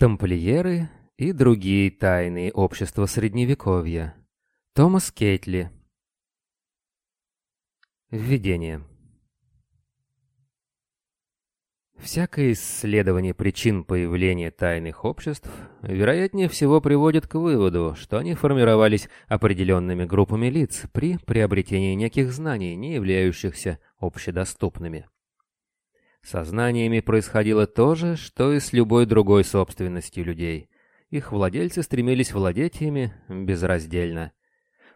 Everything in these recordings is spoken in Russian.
Тамплиеры и другие тайные общества Средневековья. Томас Кейтли. Введение. Всякое исследование причин появления тайных обществ, вероятнее всего, приводит к выводу, что они формировались определенными группами лиц при приобретении неких знаний, не являющихся общедоступными. Со знаниями происходило то же, что и с любой другой собственностью людей. Их владельцы стремились владеть ими безраздельно.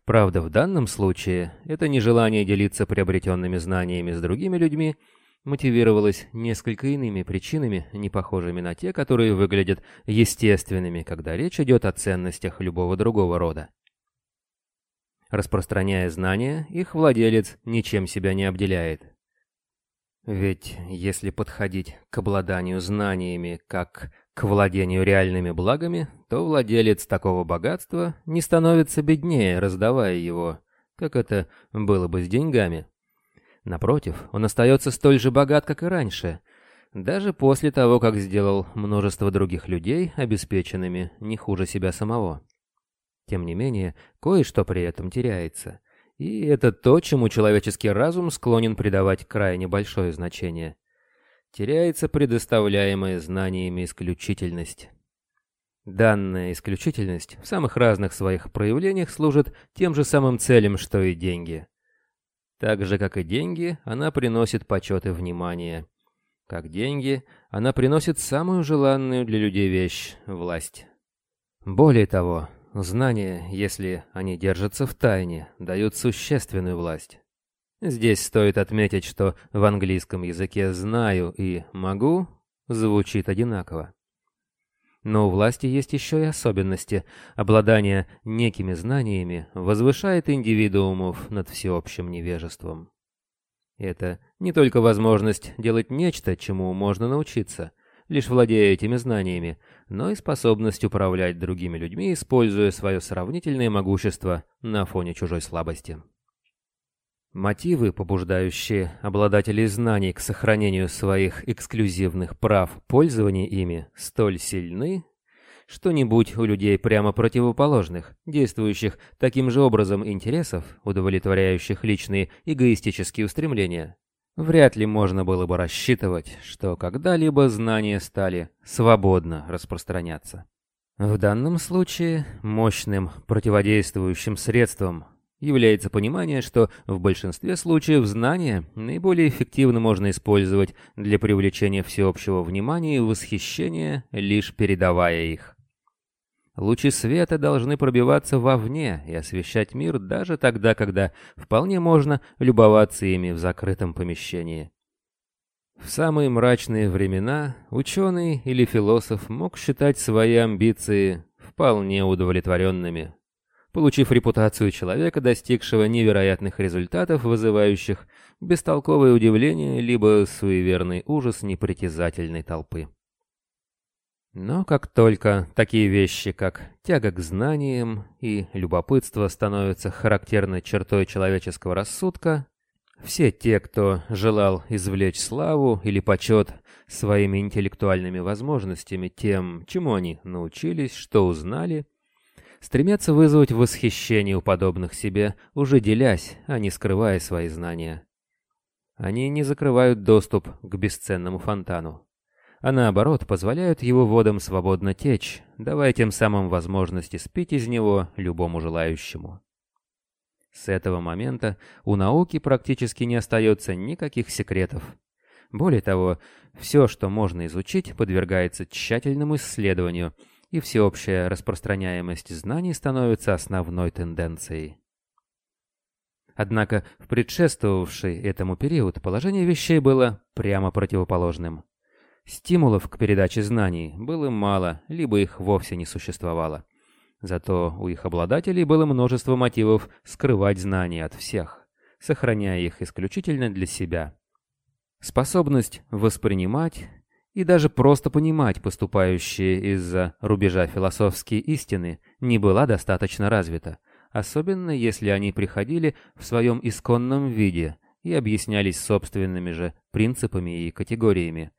Правда, в данном случае это нежелание делиться приобретенными знаниями с другими людьми мотивировалось несколько иными причинами, не похожими на те, которые выглядят естественными, когда речь идет о ценностях любого другого рода. Распространяя знания, их владелец ничем себя не обделяет. Ведь если подходить к обладанию знаниями как к владению реальными благами, то владелец такого богатства не становится беднее, раздавая его, как это было бы с деньгами. Напротив, он остается столь же богат, как и раньше, даже после того, как сделал множество других людей обеспеченными не хуже себя самого. Тем не менее, кое-что при этом теряется. И это то, чему человеческий разум склонен придавать крайне большое значение. Теряется предоставляемая знаниями исключительность. Данная исключительность в самых разных своих проявлениях служит тем же самым целям, что и деньги. Так же, как и деньги, она приносит почет и внимание. Как деньги, она приносит самую желанную для людей вещь — власть. Более того, Знания, если они держатся в тайне, дают существенную власть. Здесь стоит отметить, что в английском языке «знаю» и «могу» звучит одинаково. Но у власти есть еще и особенности. Обладание некими знаниями возвышает индивидуумов над всеобщим невежеством. Это не только возможность делать нечто, чему можно научиться – лишь владея этими знаниями, но и способность управлять другими людьми, используя свое сравнительное могущество на фоне чужой слабости. Мотивы, побуждающие обладателей знаний к сохранению своих эксклюзивных прав пользования ими, столь сильны, что не будь у людей прямо противоположных, действующих таким же образом интересов, удовлетворяющих личные эгоистические устремления, Вряд ли можно было бы рассчитывать, что когда-либо знания стали свободно распространяться. В данном случае мощным противодействующим средством является понимание, что в большинстве случаев знания наиболее эффективно можно использовать для привлечения всеобщего внимания и восхищения, лишь передавая их. Лучи света должны пробиваться вовне и освещать мир даже тогда, когда вполне можно любоваться ими в закрытом помещении. В самые мрачные времена ученый или философ мог считать свои амбиции вполне удовлетворенными, получив репутацию человека, достигшего невероятных результатов, вызывающих бестолковое удивление либо суеверный ужас непритязательной толпы. Но как только такие вещи, как тяга к знаниям и любопытство становятся характерной чертой человеческого рассудка, все те, кто желал извлечь славу или почет своими интеллектуальными возможностями тем, чему они научились, что узнали, стремятся вызвать восхищение у подобных себе, уже делясь, а не скрывая свои знания. Они не закрывают доступ к бесценному фонтану а наоборот позволяют его водам свободно течь, давая тем самым возможность спить из него любому желающему. С этого момента у науки практически не остается никаких секретов. Более того, все, что можно изучить, подвергается тщательному исследованию, и всеобщая распространяемость знаний становится основной тенденцией. Однако в предшествовавший этому период положение вещей было прямо противоположным. Стимулов к передаче знаний было мало, либо их вовсе не существовало. Зато у их обладателей было множество мотивов скрывать знания от всех, сохраняя их исключительно для себя. Способность воспринимать и даже просто понимать поступающие из-за рубежа философские истины не была достаточно развита, особенно если они приходили в своем исконном виде и объяснялись собственными же принципами и категориями,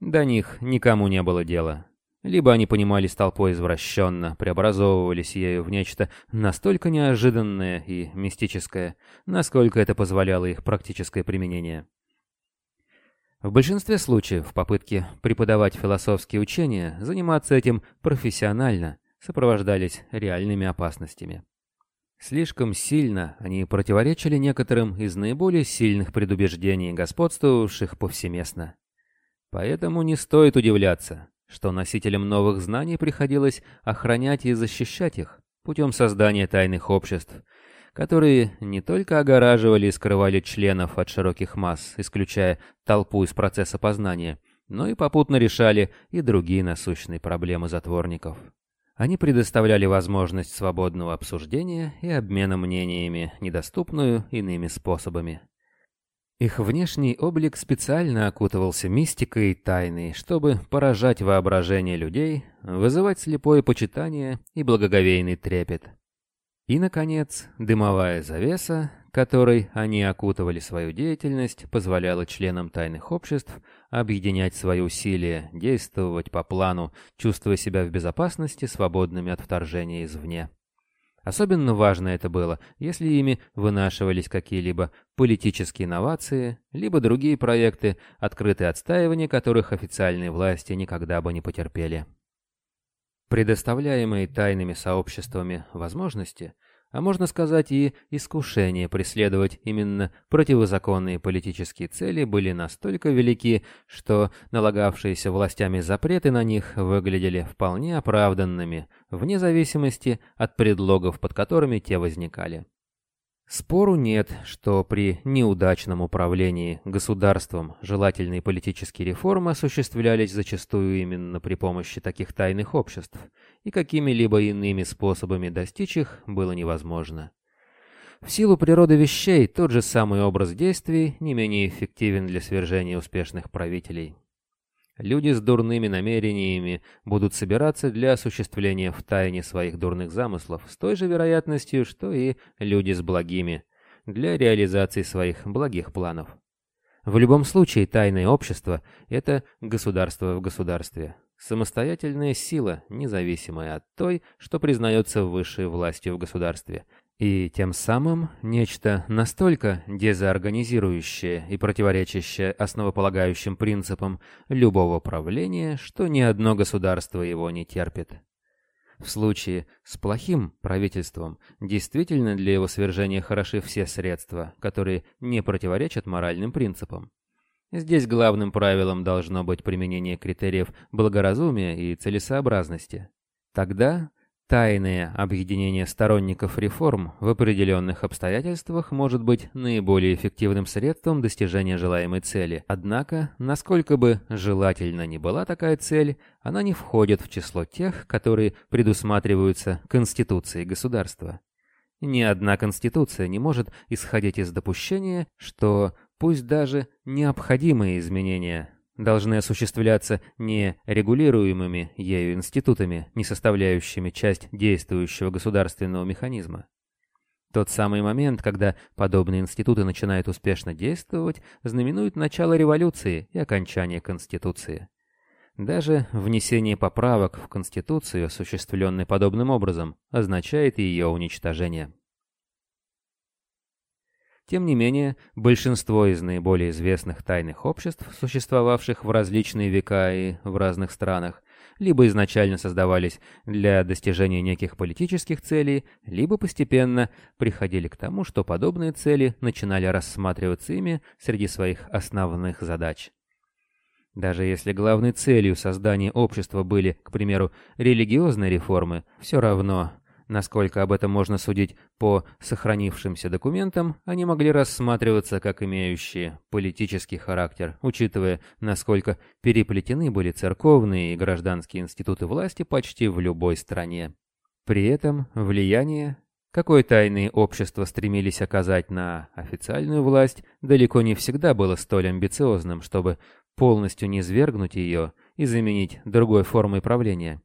до них никому не было дела. либо они понимались толпой извращенно, преобразовывались ею в нечто настолько неожиданное и мистическое, насколько это позволяло их практическое применение. В большинстве случаев попытки преподавать философские учения, заниматься этим профессионально, сопровождались реальными опасностями. Слишком сильно они противоречили некоторым из наиболее сильных предубеждений, господствовавших повсеместно. Поэтому не стоит удивляться, что носителям новых знаний приходилось охранять и защищать их путем создания тайных обществ, которые не только огораживали и скрывали членов от широких масс, исключая толпу из процесса познания, но и попутно решали и другие насущные проблемы затворников. Они предоставляли возможность свободного обсуждения и обмена мнениями, недоступную иными способами. Их внешний облик специально окутывался мистикой и тайной, чтобы поражать воображение людей, вызывать слепое почитание и благоговейный трепет. И, наконец, дымовая завеса, которой они окутывали свою деятельность, позволяла членам тайных обществ объединять свои усилия, действовать по плану, чувствуя себя в безопасности, свободными от вторжения извне. Особенно важно это было, если ими вынашивались какие-либо политические инновации, либо другие проекты, открытые отстаивания которых официальные власти никогда бы не потерпели. Предоставляемые тайными сообществами возможности – а можно сказать и искушение преследовать именно противозаконные политические цели были настолько велики, что налагавшиеся властями запреты на них выглядели вполне оправданными, вне зависимости от предлогов, под которыми те возникали. Спору нет, что при неудачном управлении государством желательные политические реформы осуществлялись зачастую именно при помощи таких тайных обществ, и какими-либо иными способами достичь их было невозможно. В силу природы вещей тот же самый образ действий не менее эффективен для свержения успешных правителей. Люди с дурными намерениями будут собираться для осуществления в тайне своих дурных замыслов с той же вероятностью, что и люди с благими, для реализации своих благих планов. В любом случае, тайное общество – это государство в государстве. Самостоятельная сила, независимая от той, что признается высшей властью в государстве – и тем самым нечто настолько дезорганизирующее и противоречащее основополагающим принципам любого правления, что ни одно государство его не терпит. В случае с плохим правительством действительно для его свержения хороши все средства, которые не противоречат моральным принципам. Здесь главным правилом должно быть применение критериев благоразумия и целесообразности. Тогда Тайное объединение сторонников реформ в определенных обстоятельствах может быть наиболее эффективным средством достижения желаемой цели. Однако, насколько бы желательно ни была такая цель, она не входит в число тех, которые предусматриваются Конституцией государства. Ни одна Конституция не может исходить из допущения, что пусть даже необходимые изменения должны осуществляться не регулируемыми ею институтами, не составляющими часть действующего государственного механизма. Тот самый момент, когда подобные институты начинают успешно действовать, знаменует начало революции и окончание Конституции. Даже внесение поправок в Конституцию, осуществленное подобным образом, означает ее уничтожение. Тем не менее, большинство из наиболее известных тайных обществ, существовавших в различные века и в разных странах, либо изначально создавались для достижения неких политических целей, либо постепенно приходили к тому, что подобные цели начинали рассматриваться ими среди своих основных задач. Даже если главной целью создания общества были, к примеру, религиозные реформы, все равно Насколько об этом можно судить по сохранившимся документам, они могли рассматриваться как имеющие политический характер, учитывая, насколько переплетены были церковные и гражданские институты власти почти в любой стране. При этом влияние, какое тайные общества стремились оказать на официальную власть, далеко не всегда было столь амбициозным, чтобы полностью низвергнуть ее и заменить другой формой правления.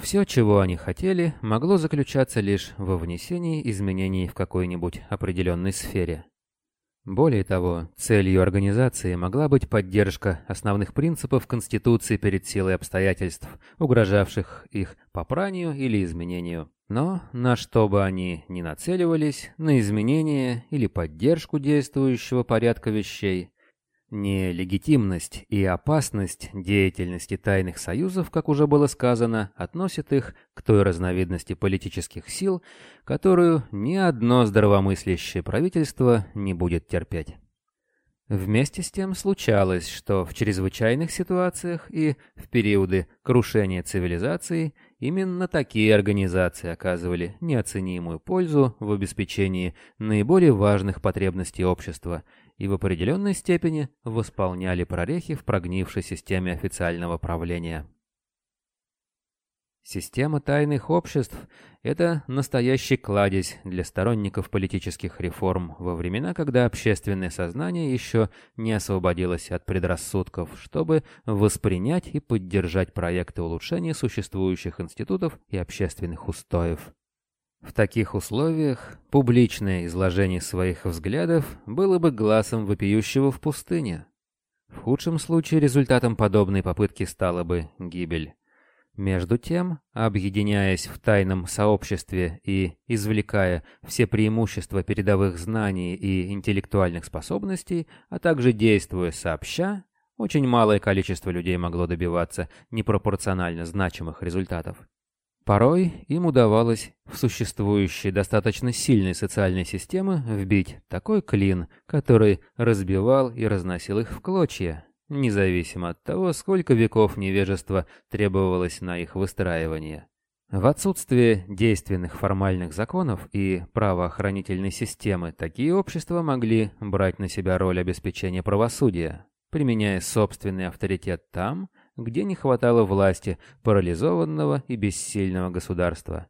Все, чего они хотели, могло заключаться лишь во внесении изменений в какой-нибудь определенной сфере. Более того, целью организации могла быть поддержка основных принципов Конституции перед силой обстоятельств, угрожавших их попранию или изменению. Но на что бы они ни нацеливались, на изменение или поддержку действующего порядка вещей, Нелегитимность и опасность деятельности тайных союзов, как уже было сказано, относят их к той разновидности политических сил, которую ни одно здравомыслящее правительство не будет терпеть. Вместе с тем случалось, что в чрезвычайных ситуациях и в периоды крушения цивилизации именно такие организации оказывали неоценимую пользу в обеспечении наиболее важных потребностей общества – и в определенной степени восполняли прорехи в прогнившей системе официального правления. Система тайных обществ – это настоящий кладезь для сторонников политических реформ во времена, когда общественное сознание еще не освободилось от предрассудков, чтобы воспринять и поддержать проекты улучшения существующих институтов и общественных устоев. В таких условиях публичное изложение своих взглядов было бы глазом вопиющего в пустыне. В худшем случае результатом подобной попытки стала бы гибель. Между тем, объединяясь в тайном сообществе и извлекая все преимущества передовых знаний и интеллектуальных способностей, а также действуя сообща, очень малое количество людей могло добиваться непропорционально значимых результатов. Порой им удавалось в существующие достаточно сильные социальные системы вбить такой клин, который разбивал и разносил их в клочья, независимо от того, сколько веков невежества требовалось на их выстраивание. В отсутствие действенных формальных законов и правоохранительной системы такие общества могли брать на себя роль обеспечения правосудия, применяя собственный авторитет там, где не хватало власти парализованного и бессильного государства.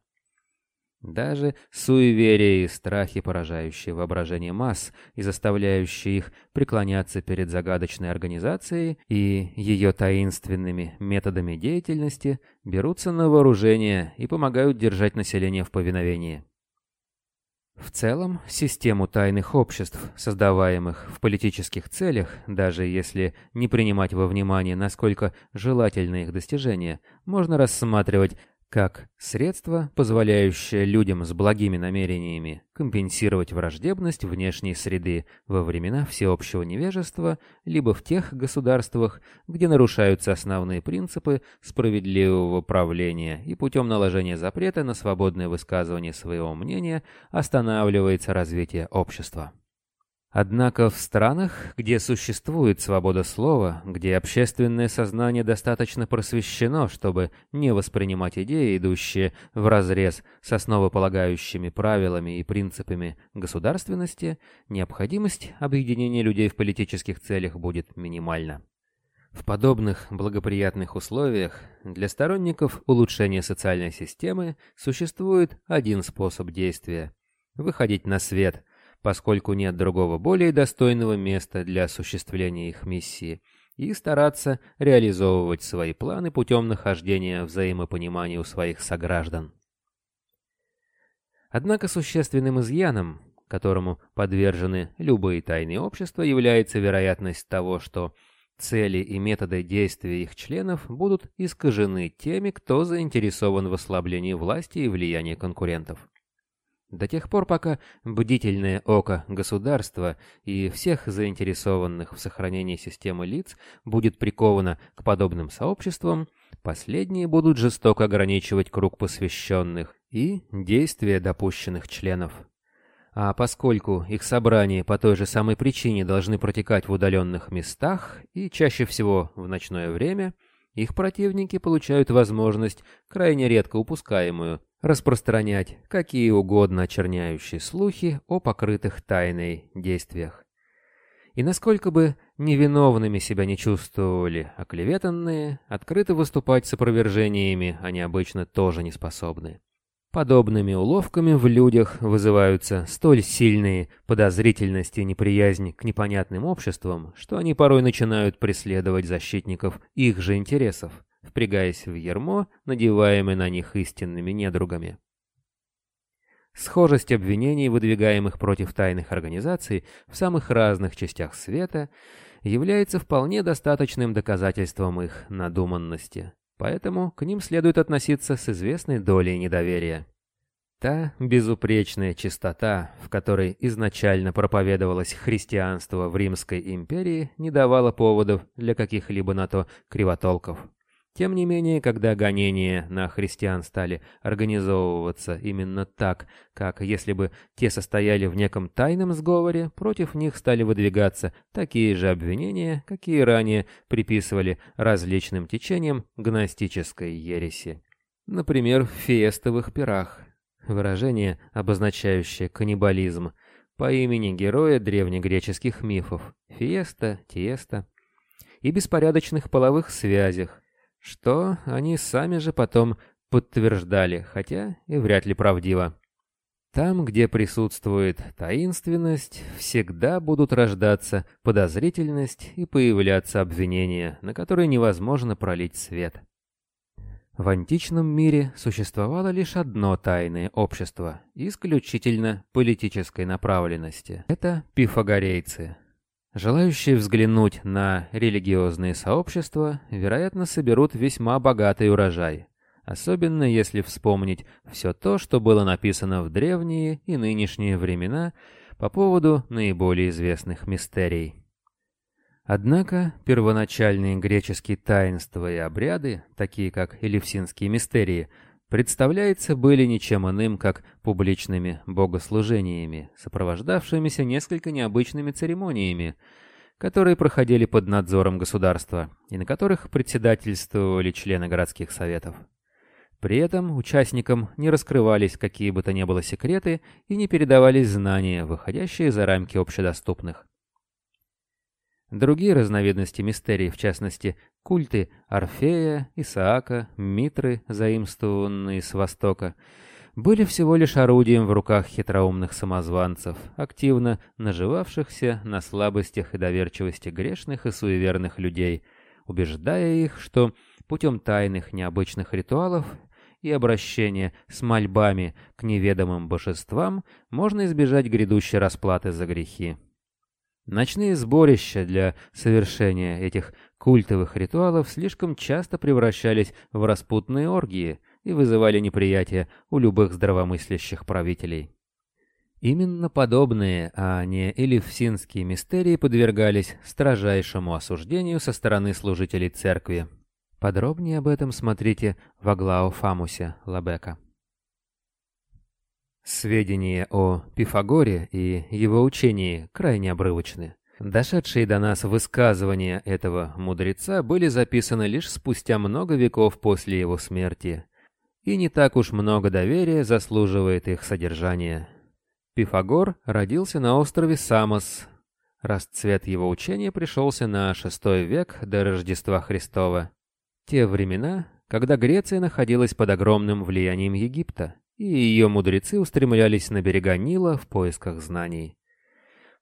Даже суеверия и страхи, поражающие воображение масс и заставляющие их преклоняться перед загадочной организацией и ее таинственными методами деятельности, берутся на вооружение и помогают держать население в повиновении. В целом, систему тайных обществ, создаваемых в политических целях, даже если не принимать во внимание, насколько желательны их достижения, можно рассматривать как средство, позволяющее людям с благими намерениями компенсировать враждебность внешней среды во времена всеобщего невежества, либо в тех государствах, где нарушаются основные принципы справедливого правления и путем наложения запрета на свободное высказывание своего мнения останавливается развитие общества. Однако в странах, где существует свобода слова, где общественное сознание достаточно просвещено, чтобы не воспринимать идеи, идущие вразрез с основополагающими правилами и принципами государственности, необходимость объединения людей в политических целях будет минимальна. В подобных благоприятных условиях для сторонников улучшения социальной системы существует один способ действия – выходить на свет – поскольку нет другого более достойного места для осуществления их миссии, и стараться реализовывать свои планы путем нахождения взаимопонимания у своих сограждан. Однако существенным изъяном, которому подвержены любые тайные общества, является вероятность того, что цели и методы действия их членов будут искажены теми, кто заинтересован в ослаблении власти и влияния конкурентов. До тех пор, пока бдительное око государства и всех заинтересованных в сохранении системы лиц будет приковано к подобным сообществам, последние будут жестоко ограничивать круг посвященных и действия допущенных членов. А поскольку их собрания по той же самой причине должны протекать в удаленных местах и чаще всего в ночное время, их противники получают возможность, крайне редко упускаемую, распространять какие угодно очерняющие слухи о покрытых тайной действиях. И насколько бы невиновными себя не чувствовали оклеветанные, открыто выступать с опровержениями они обычно тоже не способны. Подобными уловками в людях вызываются столь сильные подозрительности и неприязнь к непонятным обществам, что они порой начинают преследовать защитников их же интересов, впрягаясь в ермо, надеваемое на них истинными недругами. Схожесть обвинений, выдвигаемых против тайных организаций в самых разных частях света, является вполне достаточным доказательством их надуманности, поэтому к ним следует относиться с известной долей недоверия. Та безупречная чистота, в которой изначально проповедовалось христианство в Римской империи, не давала поводов для каких-либо на то кривотолков. Тем не менее, когда гонения на христиан стали организовываться именно так, как если бы те состояли в неком тайном сговоре, против них стали выдвигаться такие же обвинения, какие ранее приписывали различным течениям гностической ереси. Например, в фиестовых пирах. Выражение, обозначающее каннибализм, по имени героя древнегреческих мифов – Фиеста, Тиеста, и беспорядочных половых связях, что они сами же потом подтверждали, хотя и вряд ли правдиво. Там, где присутствует таинственность, всегда будут рождаться подозрительность и появляться обвинения, на которые невозможно пролить свет. В античном мире существовало лишь одно тайное общество, исключительно политической направленности. Это пифагорейцы. Желающие взглянуть на религиозные сообщества, вероятно, соберут весьма богатый урожай, особенно если вспомнить все то, что было написано в древние и нынешние времена по поводу наиболее известных мистерий. Однако первоначальные греческие таинства и обряды, такие как элевсинские мистерии, представляется, были ничем иным, как публичными богослужениями, сопровождавшимися несколько необычными церемониями, которые проходили под надзором государства и на которых председательствовали члены городских советов. При этом участникам не раскрывались какие бы то ни было секреты и не передавались знания, выходящие за рамки общедоступных. Другие разновидности мистерий, в частности, культы Орфея, Исаака, Митры, заимствованные с Востока, были всего лишь орудием в руках хитроумных самозванцев, активно наживавшихся на слабостях и доверчивости грешных и суеверных людей, убеждая их, что путем тайных необычных ритуалов и обращения с мольбами к неведомым божествам можно избежать грядущей расплаты за грехи. Ночные сборища для совершения этих культовых ритуалов слишком часто превращались в распутные оргии и вызывали неприятие у любых здравомыслящих правителей. Именно подобные, а не элевсинские мистерии подвергались строжайшему осуждению со стороны служителей церкви. Подробнее об этом смотрите в Аглао Фамусе Лабека. Сведения о Пифагоре и его учении крайне обрывочны. Дошедшие до нас высказывания этого мудреца были записаны лишь спустя много веков после его смерти, и не так уж много доверия заслуживает их содержание. Пифагор родился на острове Самос. Расцвет его учения пришелся на VI век до Рождества Христова. Те времена, когда Греция находилась под огромным влиянием Египта и ее мудрецы устремлялись на берега Нила в поисках знаний.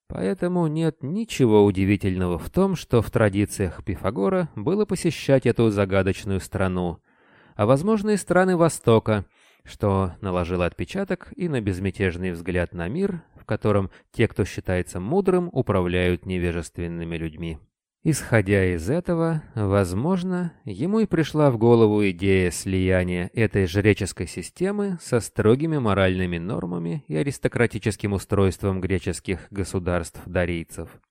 Поэтому нет ничего удивительного в том, что в традициях Пифагора было посещать эту загадочную страну, а возможно и страны Востока, что наложило отпечаток и на безмятежный взгляд на мир, в котором те, кто считается мудрым, управляют невежественными людьми. Исходя из этого, возможно, ему и пришла в голову идея слияния этой жреческой системы со строгими моральными нормами и аристократическим устройством греческих государств-дарийцев.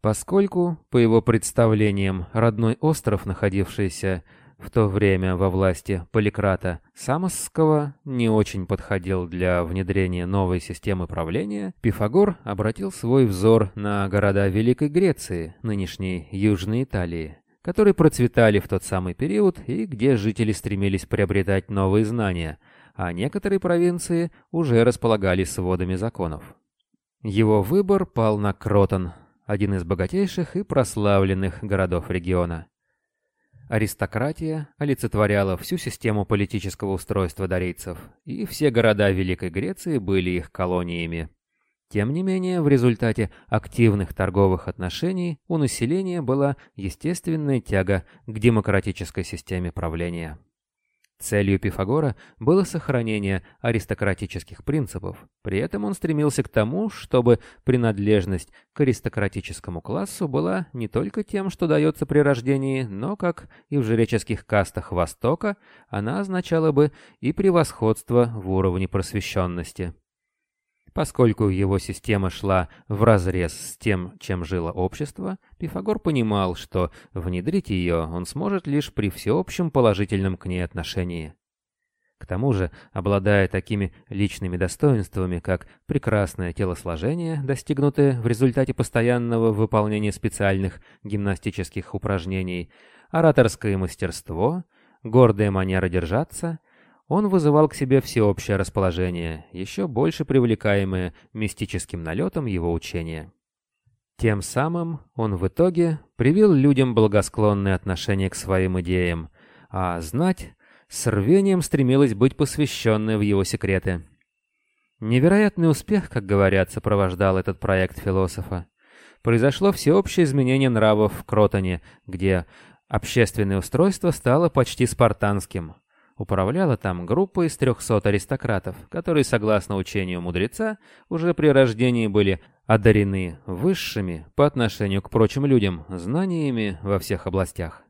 Поскольку, по его представлениям, родной остров, находившийся в то время во власти Поликрата Самосского не очень подходил для внедрения новой системы правления, Пифагор обратил свой взор на города Великой Греции, нынешней Южной Италии, которые процветали в тот самый период и где жители стремились приобретать новые знания, а некоторые провинции уже располагали сводами законов. Его выбор пал на Кротон, один из богатейших и прославленных городов региона. Аристократия олицетворяла всю систему политического устройства дарийцев, и все города Великой Греции были их колониями. Тем не менее, в результате активных торговых отношений у населения была естественная тяга к демократической системе правления. Целью Пифагора было сохранение аристократических принципов. При этом он стремился к тому, чтобы принадлежность к аристократическому классу была не только тем, что дается при рождении, но, как и в жреческих кастах Востока, она означала бы и превосходство в уровне просвещенности. Поскольку его система шла вразрез с тем, чем жило общество, Пифагор понимал, что внедрить ее он сможет лишь при всеобщем положительном к ней отношении. К тому же, обладая такими личными достоинствами, как прекрасное телосложение, достигнутое в результате постоянного выполнения специальных гимнастических упражнений, ораторское мастерство, гордая манера держаться — он вызывал к себе всеобщее расположение, еще больше привлекаемое мистическим налетом его учения. Тем самым он в итоге привил людям благосклонное отношение к своим идеям, а знать с рвением стремилась быть посвященной в его секреты. Невероятный успех, как говорят, сопровождал этот проект философа. Произошло всеобщее изменение нравов в Кротоне, где общественное устройство стало почти спартанским. Управляла там группа из трехсот аристократов, которые, согласно учению мудреца, уже при рождении были одарены высшими по отношению к прочим людям знаниями во всех областях.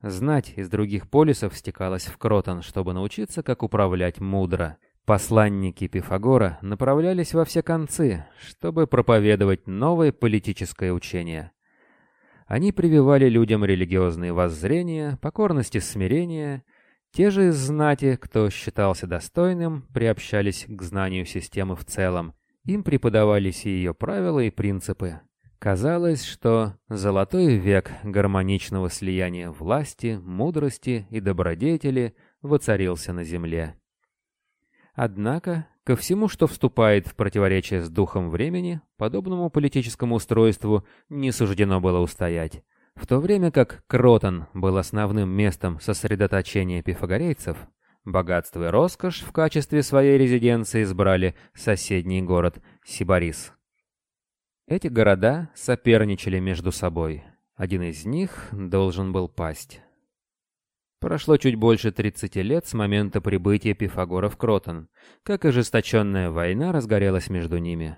Знать из других полисов стекалась в Кротон, чтобы научиться, как управлять мудро. Посланники Пифагора направлялись во все концы, чтобы проповедовать новое политическое учение. Они прививали людям религиозные воззрения, покорность и смирение — те же из знати, кто считался достойным, приобщались к знанию системы в целом. Им преподавались и ее правила и принципы. Казалось, что золотой век гармоничного слияния власти, мудрости и добродетели воцарился на земле. Однако, ко всему, что вступает в противоречие с духом времени, подобному политическому устройству не суждено было устоять. В то время как Кротон был основным местом сосредоточения пифагорейцев, богатство и роскошь в качестве своей резиденции избрали соседний город Сибарис. Эти города соперничали между собой. Один из них должен был пасть. Прошло чуть больше 30 лет с момента прибытия Пифагора в Кротон, как ожесточенная война разгорелась между ними.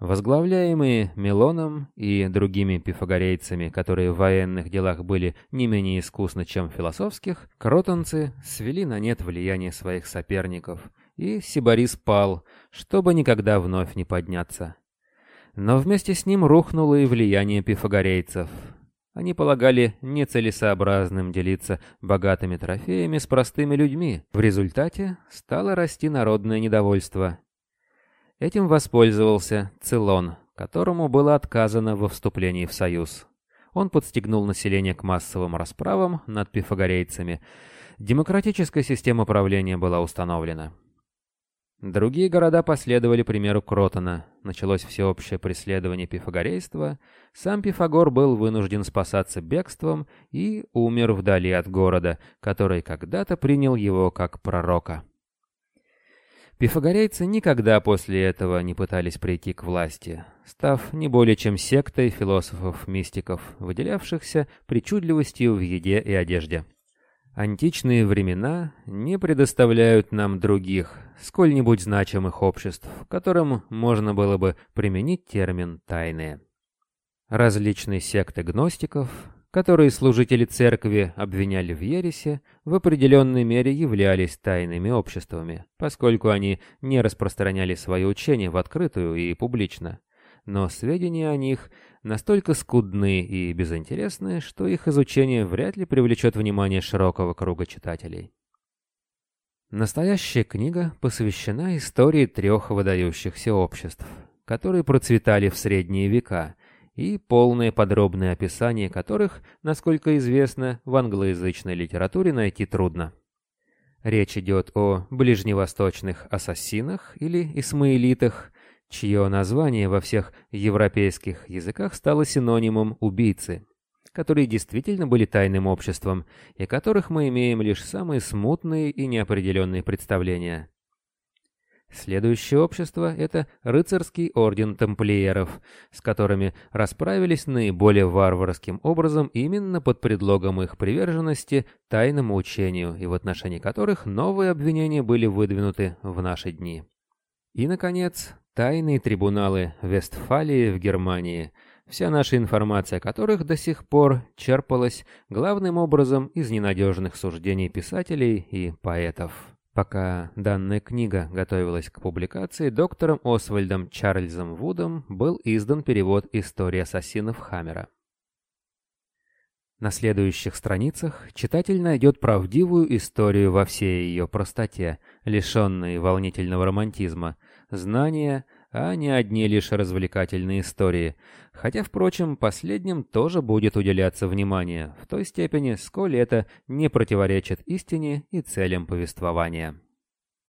Возглавляемые Милоном и другими пифагорейцами, которые в военных делах были не менее искусны, чем в философских, кротонцы свели на нет влияние своих соперников, и Сибарис пал, чтобы никогда вновь не подняться. Но вместе с ним рухнуло и влияние пифагорейцев. Они полагали нецелесообразным делиться богатыми трофеями с простыми людьми. В результате стало расти народное недовольство – Этим воспользовался Цилон, которому было отказано во вступлении в союз. Он подстегнул население к массовым расправам над пифагорейцами. Демократическая система правления была установлена. Другие города последовали примеру Кротона. Началось всеобщее преследование пифагорейства. Сам Пифагор был вынужден спасаться бегством и умер вдали от города, который когда-то принял его как пророка. Пифагорейцы никогда после этого не пытались прийти к власти, став не более чем сектой философов-мистиков, выделявшихся причудливостью в еде и одежде. Античные времена не предоставляют нам других, сколь-нибудь значимых обществ, которым можно было бы применить термин «тайные». Различные секты гностиков, которые служители церкви обвиняли в ересе, в определенной мере являлись тайными обществами, поскольку они не распространяли свое учение в открытую и публично. Но сведения о них настолько скудны и безинтересны, что их изучение вряд ли привлечет внимание широкого круга читателей. Настоящая книга посвящена истории трех выдающихся обществ, которые процветали в средние века – и полное подробное описание которых, насколько известно, в англоязычной литературе найти трудно. Речь идет о ближневосточных ассасинах или исмаилитах, чье название во всех европейских языках стало синонимом «убийцы», которые действительно были тайным обществом и которых мы имеем лишь самые смутные и неопределенные представления. Следующее общество — это рыцарский орден тамплиеров, с которыми расправились наиболее варварским образом именно под предлогом их приверженности тайному учению, и в отношении которых новые обвинения были выдвинуты в наши дни. И, наконец, тайные трибуналы Вестфалии в Германии, вся наша информация о которых до сих пор черпалась главным образом из ненадежных суждений писателей и поэтов. Пока данная книга готовилась к публикации, доктором Освальдом Чарльзом Вудом был издан перевод «История ассасинов Хаммера». На следующих страницах читатель найдет правдивую историю во всей ее простоте, лишенной волнительного романтизма, знания, а не одни лишь развлекательные истории, хотя, впрочем, последним тоже будет уделяться внимание, в той степени, сколь это не противоречит истине и целям повествования.